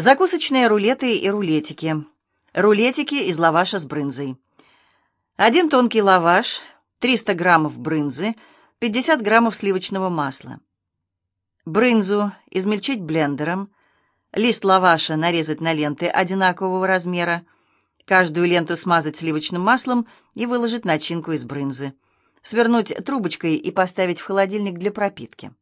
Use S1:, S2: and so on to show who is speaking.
S1: Закусочные рулеты и рулетики. Рулетики из лаваша с брынзой. Один тонкий лаваш, 300 граммов брынзы, 50 граммов сливочного масла. Брынзу измельчить блендером. Лист лаваша нарезать на ленты одинакового размера. Каждую ленту смазать сливочным маслом и выложить начинку из брынзы. Свернуть трубочкой и поставить в холодильник для пропитки.